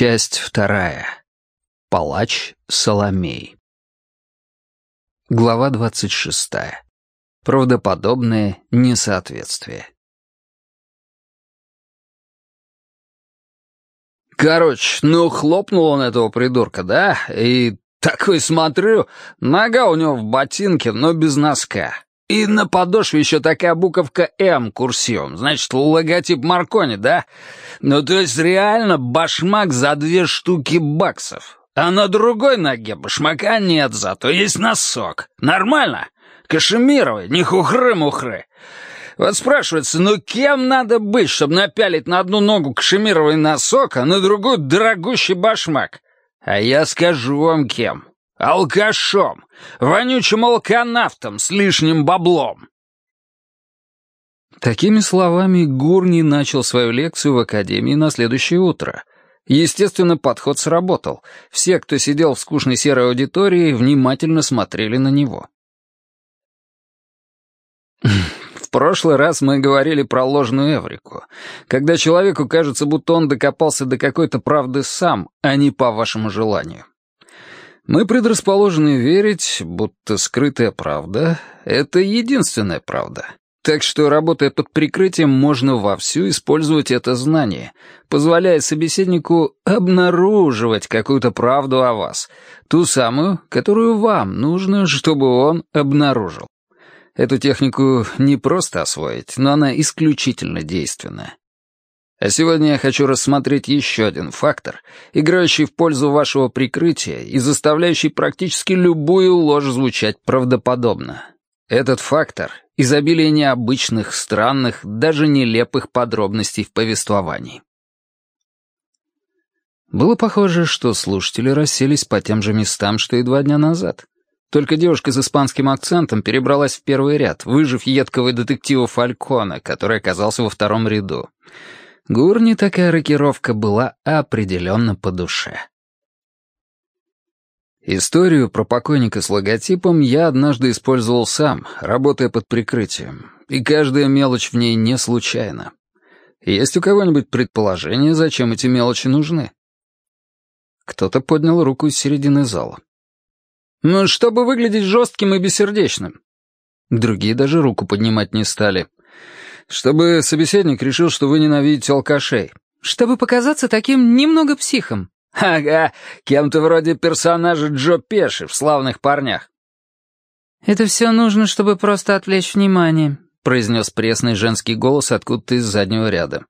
Часть вторая. Палач Соломей. Глава двадцать шестая. Правдоподобное несоответствие. Короче, ну хлопнул он этого придурка, да? И такой смотрю, нога у него в ботинке, но без носка. И на подошве еще такая буковка «М» курсивом. Значит, логотип Маркони, да? Ну, то есть реально башмак за две штуки баксов. А на другой ноге башмака нет, зато есть носок. Нормально? Кашемировый, не хухры-мухры. Вот спрашивается, ну кем надо быть, чтобы напялить на одну ногу кашемировый носок, а на другую дорогущий башмак? А я скажу вам кем. Алкашом, вонючим алканавтом с лишним баблом. Такими словами Гурни начал свою лекцию в академии на следующее утро. Естественно, подход сработал. Все, кто сидел в скучной серой аудитории, внимательно смотрели на него. В прошлый раз мы говорили про ложную эврику, когда человеку кажется, будто он докопался до какой-то правды сам, а не по вашему желанию. Мы предрасположены верить, будто скрытая правда — это единственная правда. Так что, работая под прикрытием, можно вовсю использовать это знание, позволяя собеседнику обнаруживать какую-то правду о вас, ту самую, которую вам нужно, чтобы он обнаружил. Эту технику не просто освоить, но она исключительно действенная. А сегодня я хочу рассмотреть еще один фактор, играющий в пользу вашего прикрытия и заставляющий практически любую ложь звучать правдоподобно. Этот фактор — изобилие необычных, странных, даже нелепых подробностей в повествовании. Было похоже, что слушатели расселись по тем же местам, что и два дня назад. Только девушка с испанским акцентом перебралась в первый ряд, выжив едкого детектива Фалькона, который оказался во втором ряду. Гурни такая рокировка была определенно по душе. Историю про покойника с логотипом я однажды использовал сам, работая под прикрытием, и каждая мелочь в ней не случайна. Есть у кого-нибудь предположение, зачем эти мелочи нужны? Кто-то поднял руку из середины зала. «Ну, чтобы выглядеть жестким и бессердечным». Другие даже руку поднимать не стали — чтобы собеседник решил, что вы ненавидите алкашей. Чтобы показаться таким немного психом. Ага, кем-то вроде персонажа Джо Пеши в «Славных парнях». «Это все нужно, чтобы просто отвлечь внимание», — произнес пресный женский голос откуда-то из заднего ряда.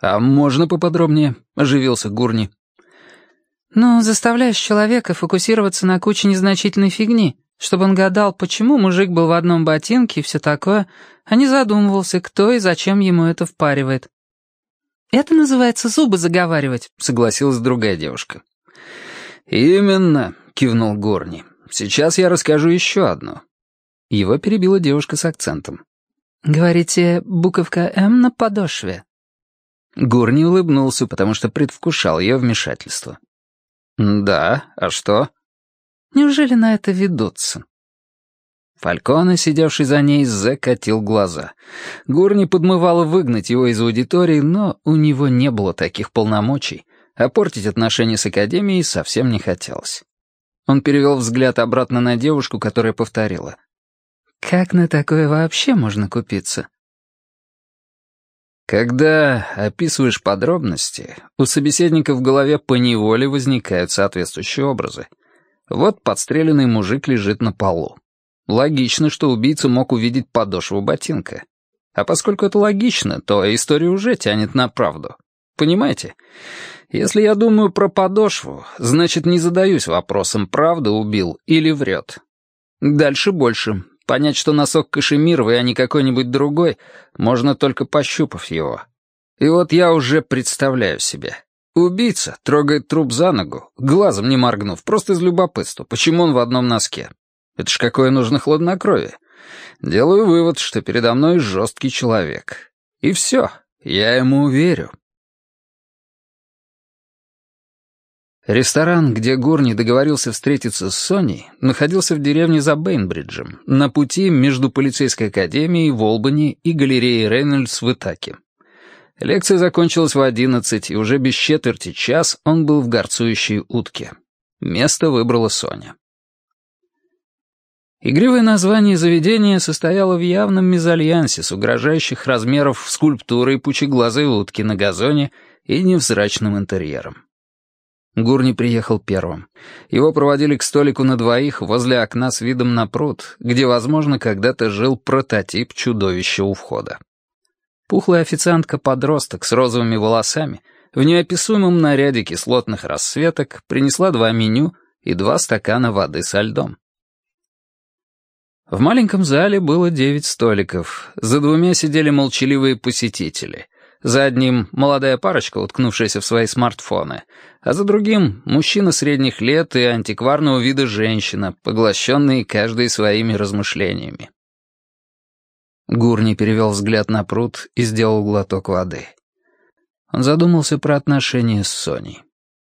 «А можно поподробнее?» — оживился Гурни. «Ну, заставляешь человека фокусироваться на куче незначительной фигни чтобы он гадал, почему мужик был в одном ботинке и все такое, а не задумывался, кто и зачем ему это впаривает. «Это называется зубы заговаривать», — согласилась другая девушка. «Именно», — кивнул Горни. «Сейчас я расскажу еще одну». Его перебила девушка с акцентом. «Говорите, буковка «М» на подошве?» Горни улыбнулся, потому что предвкушал ее вмешательство. «Да, а что?» Неужели на это ведутся? Фальконе, сидевший за ней, закатил глаза. Гурни подмывало выгнать его из аудитории, но у него не было таких полномочий, а портить отношения с Академией совсем не хотелось. Он перевел взгляд обратно на девушку, которая повторила. «Как на такое вообще можно купиться?» Когда описываешь подробности, у собеседника в голове поневоле возникают соответствующие образы. Вот подстреленный мужик лежит на полу. Логично, что убийца мог увидеть подошву ботинка. А поскольку это логично, то история уже тянет на правду. Понимаете? Если я думаю про подошву, значит, не задаюсь вопросом, правда убил или врет. Дальше больше. Понять, что носок кашемировый, а не какой-нибудь другой, можно только пощупав его. И вот я уже представляю себе. Убийца трогает труп за ногу, глазом не моргнув, просто из любопытства, почему он в одном носке. Это ж какое нужно хладнокровие. Делаю вывод, что передо мной жесткий человек. И все, я ему верю. Ресторан, где Горни договорился встретиться с Соней, находился в деревне за Бейнбриджем, на пути между полицейской академией в Олбани и галереей Рейнольдс в Итаке. Лекция закончилась в одиннадцать, и уже без четверти час он был в горцующей утке. Место выбрала Соня. Игривое название заведения состояло в явном мезальянсе с угрожающих размеров скульптурой пучеглазой утки на газоне и невзрачным интерьером. Гурни приехал первым. Его проводили к столику на двоих возле окна с видом на пруд, где, возможно, когда-то жил прототип чудовища у входа. Пухлая официантка-подросток с розовыми волосами в неописуемом наряде кислотных расцветок принесла два меню и два стакана воды со льдом. В маленьком зале было девять столиков. За двумя сидели молчаливые посетители. За одним — молодая парочка, уткнувшаяся в свои смартфоны, а за другим — мужчина средних лет и антикварного вида женщина, поглощенные каждой своими размышлениями. Гурни перевел взгляд на пруд и сделал глоток воды. Он задумался про отношения с Соней.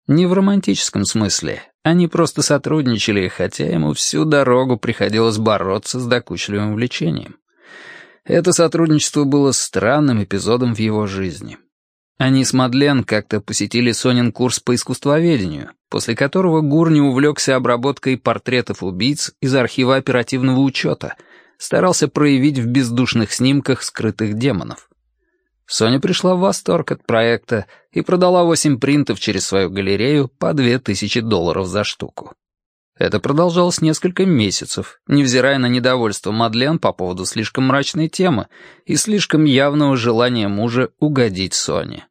Не в романтическом смысле. Они просто сотрудничали, хотя ему всю дорогу приходилось бороться с докучливым влечением. Это сотрудничество было странным эпизодом в его жизни. Они с Мадлен как-то посетили Сонин курс по искусствоведению, после которого Гурни увлекся обработкой портретов убийц из архива оперативного учета, старался проявить в бездушных снимках скрытых демонов. Соня пришла в восторг от проекта и продала восемь принтов через свою галерею по две тысячи долларов за штуку. Это продолжалось несколько месяцев, невзирая на недовольство Мадлен по поводу слишком мрачной темы и слишком явного желания мужа угодить Соне.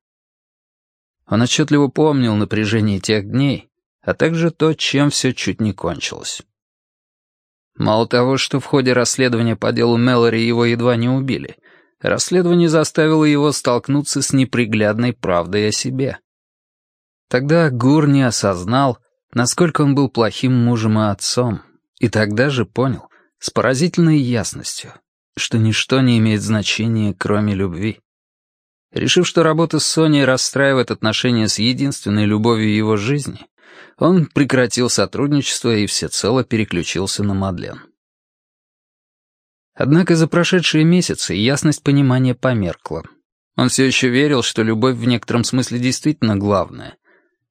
Он отчетливо помнил напряжение тех дней, а также то, чем все чуть не кончилось. Мало того, что в ходе расследования по делу Мэлори его едва не убили — Расследование заставило его столкнуться с неприглядной правдой о себе. Тогда Гурни осознал, насколько он был плохим мужем и отцом, и тогда же понял, с поразительной ясностью, что ничто не имеет значения, кроме любви. Решив, что работа с Соней расстраивает отношения с единственной любовью его жизни, он прекратил сотрудничество и всецело переключился на Мадлен. Однако за прошедшие месяцы ясность понимания померкла. Он все еще верил, что любовь в некотором смысле действительно главная.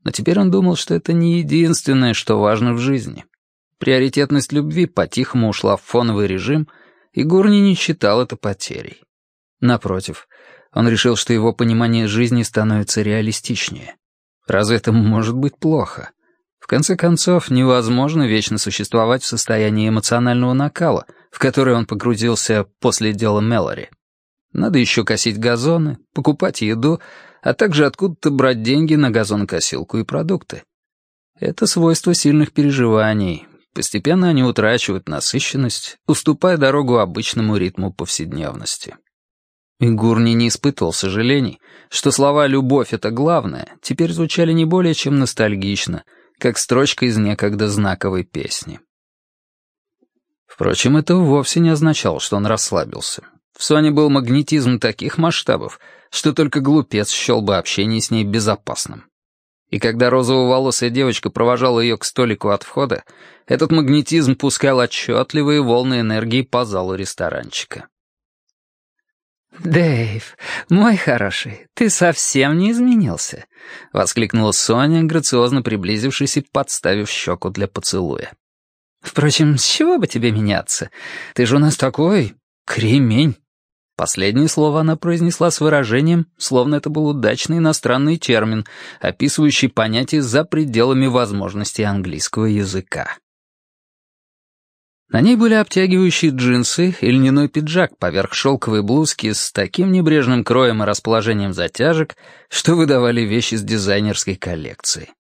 Но теперь он думал, что это не единственное, что важно в жизни. Приоритетность любви по-тихому ушла в фоновый режим, и Гурни не считал это потерей. Напротив, он решил, что его понимание жизни становится реалистичнее. Разве это может быть плохо? В конце концов, невозможно вечно существовать в состоянии эмоционального накала — в который он погрузился после дела Мэлори. Надо еще косить газоны, покупать еду, а также откуда-то брать деньги на газонокосилку и продукты. Это свойство сильных переживаний. Постепенно они утрачивают насыщенность, уступая дорогу обычному ритму повседневности. Гурни не испытывал сожалений, что слова «любовь — это главное» теперь звучали не более чем ностальгично, как строчка из некогда знаковой песни. Впрочем, это вовсе не означало, что он расслабился. В Соне был магнетизм таких масштабов, что только глупец счел бы общение с ней безопасным. И когда розово-волосая девочка провожала ее к столику от входа, этот магнетизм пускал отчетливые волны энергии по залу ресторанчика. «Дэйв, мой хороший, ты совсем не изменился», — воскликнула Соня, грациозно приблизившись и подставив щеку для поцелуя. Впрочем, с чего бы тебе меняться? Ты же у нас такой кремень. Последнее слово она произнесла с выражением, словно это был удачный иностранный термин, описывающий понятие за пределами возможностей английского языка. На ней были обтягивающие джинсы и льняной пиджак поверх шелковой блузки с таким небрежным кроем и расположением затяжек, что выдавали вещи с дизайнерской коллекции.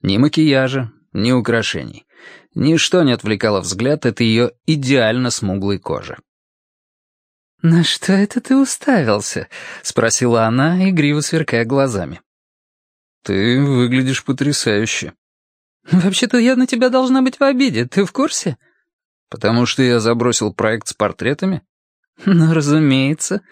Ни макияжа, ни украшений. Ничто не отвлекало взгляд от ее идеально смуглой кожи. «На что это ты уставился?» — спросила она, игриво сверкая глазами. «Ты выглядишь потрясающе». «Вообще-то я на тебя должна быть в обиде, ты в курсе?» «Потому что я забросил проект с портретами?» «Ну, разумеется.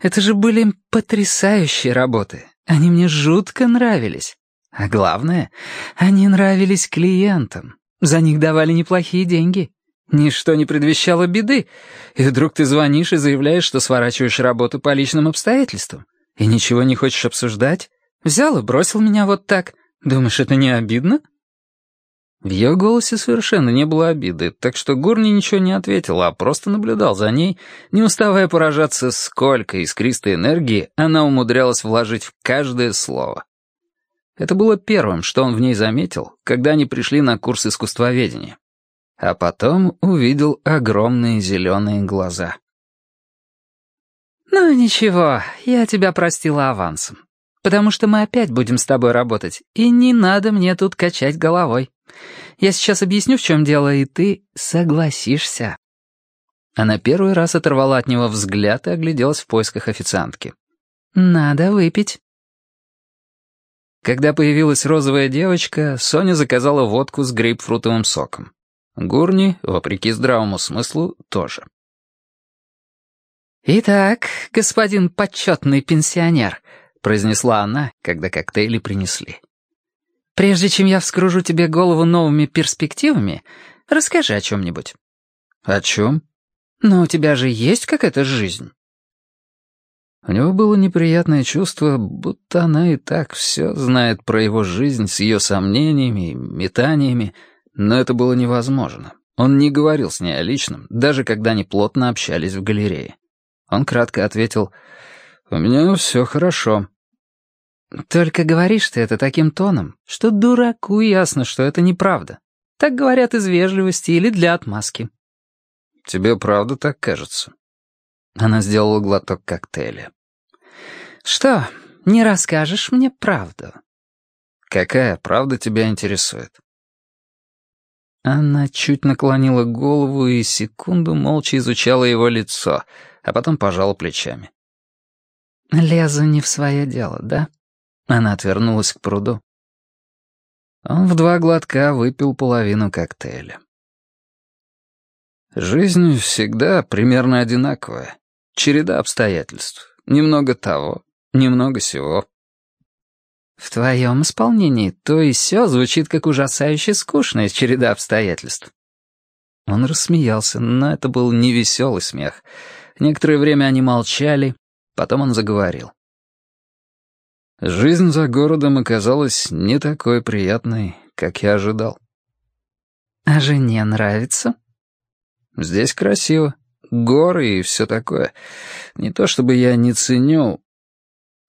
Это же были потрясающие работы. Они мне жутко нравились. А главное, они нравились клиентам. За них давали неплохие деньги. Ничто не предвещало беды. И вдруг ты звонишь и заявляешь, что сворачиваешь работу по личным обстоятельствам. И ничего не хочешь обсуждать? Взял и бросил меня вот так. Думаешь, это не обидно?» В ее голосе совершенно не было обиды, так что Гурни ничего не ответил, а просто наблюдал за ней, не уставая поражаться, сколько искристой энергии она умудрялась вложить в каждое слово. Это было первым, что он в ней заметил, когда они пришли на курс искусствоведения. А потом увидел огромные зеленые глаза. «Ну ничего, я тебя простила авансом, потому что мы опять будем с тобой работать, и не надо мне тут качать головой. Я сейчас объясню, в чем дело, и ты согласишься». Она первый раз оторвала от него взгляд и огляделась в поисках официантки. «Надо выпить». Когда появилась розовая девочка, Соня заказала водку с грейпфрутовым соком. Гурни, вопреки здравому смыслу, тоже. «Итак, господин почетный пенсионер», — произнесла она, когда коктейли принесли. «Прежде чем я вскружу тебе голову новыми перспективами, расскажи о чем-нибудь». «О чем?» «Ну, у тебя же есть какая-то жизнь». У него было неприятное чувство, будто она и так все знает про его жизнь с ее сомнениями и метаниями, но это было невозможно. Он не говорил с ней о личном, даже когда они плотно общались в галерее. Он кратко ответил, «У меня все хорошо». «Только говоришь ты это таким тоном, что дураку ясно, что это неправда. Так говорят из вежливости или для отмазки». «Тебе правда так кажется?» Она сделала глоток коктейля. «Что, не расскажешь мне правду?» «Какая правда тебя интересует?» Она чуть наклонила голову и секунду молча изучала его лицо — а потом пожала плечами. «Лезу не в свое дело, да?» Она отвернулась к пруду. Он в два глотка выпил половину коктейля. Жизнь всегда примерно одинаковая. Череда обстоятельств. Немного того, немного сего. В твоем исполнении то и сё звучит как ужасающе скучная череда обстоятельств. Он рассмеялся, но это был невеселый смех — Некоторое время они молчали, потом он заговорил. Жизнь за городом оказалась не такой приятной, как я ожидал. «А жене нравится?» «Здесь красиво. Горы и все такое. Не то чтобы я не ценю...»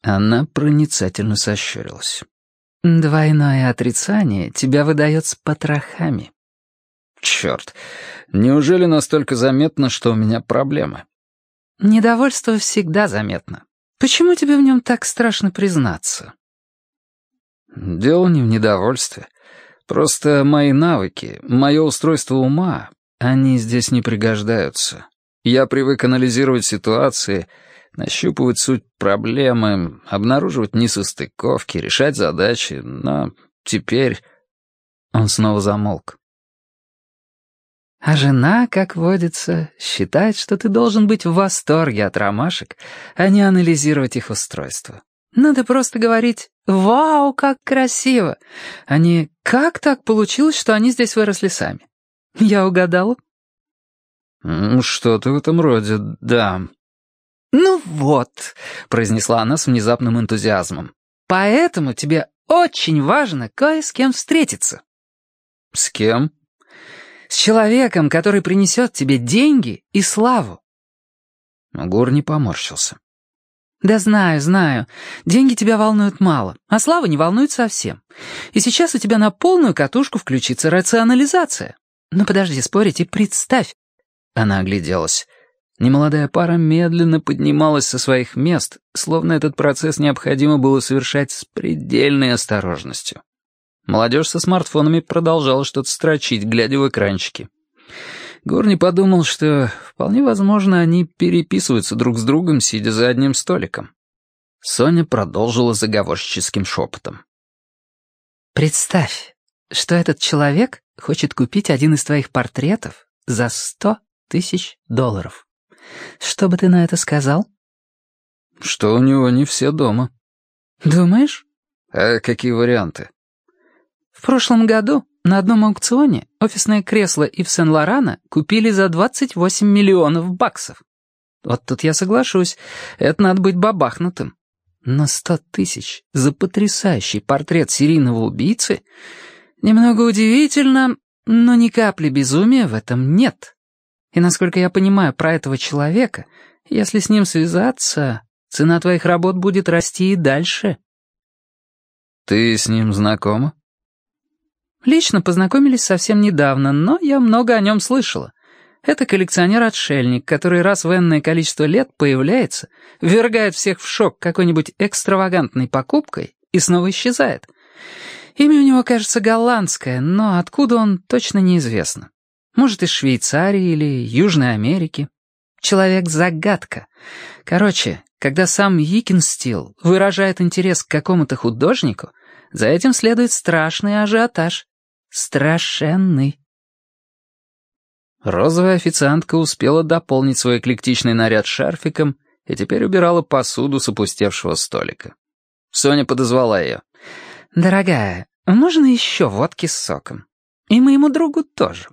Она проницательно сощурилась. «Двойное отрицание тебя выдает с потрохами». «Черт, неужели настолько заметно, что у меня проблемы?» Недовольство всегда заметно. Почему тебе в нем так страшно признаться? Дело не в недовольстве. Просто мои навыки, мое устройство ума, они здесь не пригождаются. Я привык анализировать ситуации, нащупывать суть проблемы, обнаруживать несостыковки, решать задачи, но теперь... Он снова замолк. А жена, как водится, считает, что ты должен быть в восторге от ромашек, а не анализировать их устройство. Надо просто говорить «Вау, как красиво!» а не «Как так получилось, что они здесь выросли сами?» Я угадала? «Что-то в этом роде, да». «Ну вот», — произнесла она с внезапным энтузиазмом. «Поэтому тебе очень важно кое с кем встретиться». «С кем?» С человеком, который принесет тебе деньги и славу». Гур не поморщился. «Да знаю, знаю. Деньги тебя волнуют мало, а слава не волнует совсем. И сейчас у тебя на полную катушку включится рационализация. Ну подожди спорить и представь». Она огляделась. Немолодая пара медленно поднималась со своих мест, словно этот процесс необходимо было совершать с предельной осторожностью. Молодежь со смартфонами продолжала что-то строчить, глядя в экранчики. Горни подумал, что вполне возможно они переписываются друг с другом, сидя за одним столиком. Соня продолжила заговорщическим шепотом. «Представь, что этот человек хочет купить один из твоих портретов за сто тысяч долларов. Что бы ты на это сказал?» «Что у него не все дома». «Думаешь?» «А какие варианты?» В прошлом году на одном аукционе офисное кресло Ив Сен-Лорана купили за 28 миллионов баксов. Вот тут я соглашусь, это надо быть бабахнутым. Но сто тысяч за потрясающий портрет серийного убийцы немного удивительно, но ни капли безумия в этом нет. И насколько я понимаю про этого человека, если с ним связаться, цена твоих работ будет расти и дальше. Ты с ним знакома? Лично познакомились совсем недавно, но я много о нем слышала. Это коллекционер-отшельник, который раз в энное количество лет появляется, ввергает всех в шок какой-нибудь экстравагантной покупкой и снова исчезает. Имя у него, кажется, голландское, но откуда он, точно неизвестно. Может, из Швейцарии или Южной Америки. Человек-загадка. Короче, когда сам Йикенстил выражает интерес к какому-то художнику, за этим следует страшный ажиотаж. Страшенный. Розовая официантка успела дополнить свой эклектичный наряд шарфиком и теперь убирала посуду с опустевшего столика. Соня подозвала ее. «Дорогая, можно еще водки с соком? И моему другу тоже».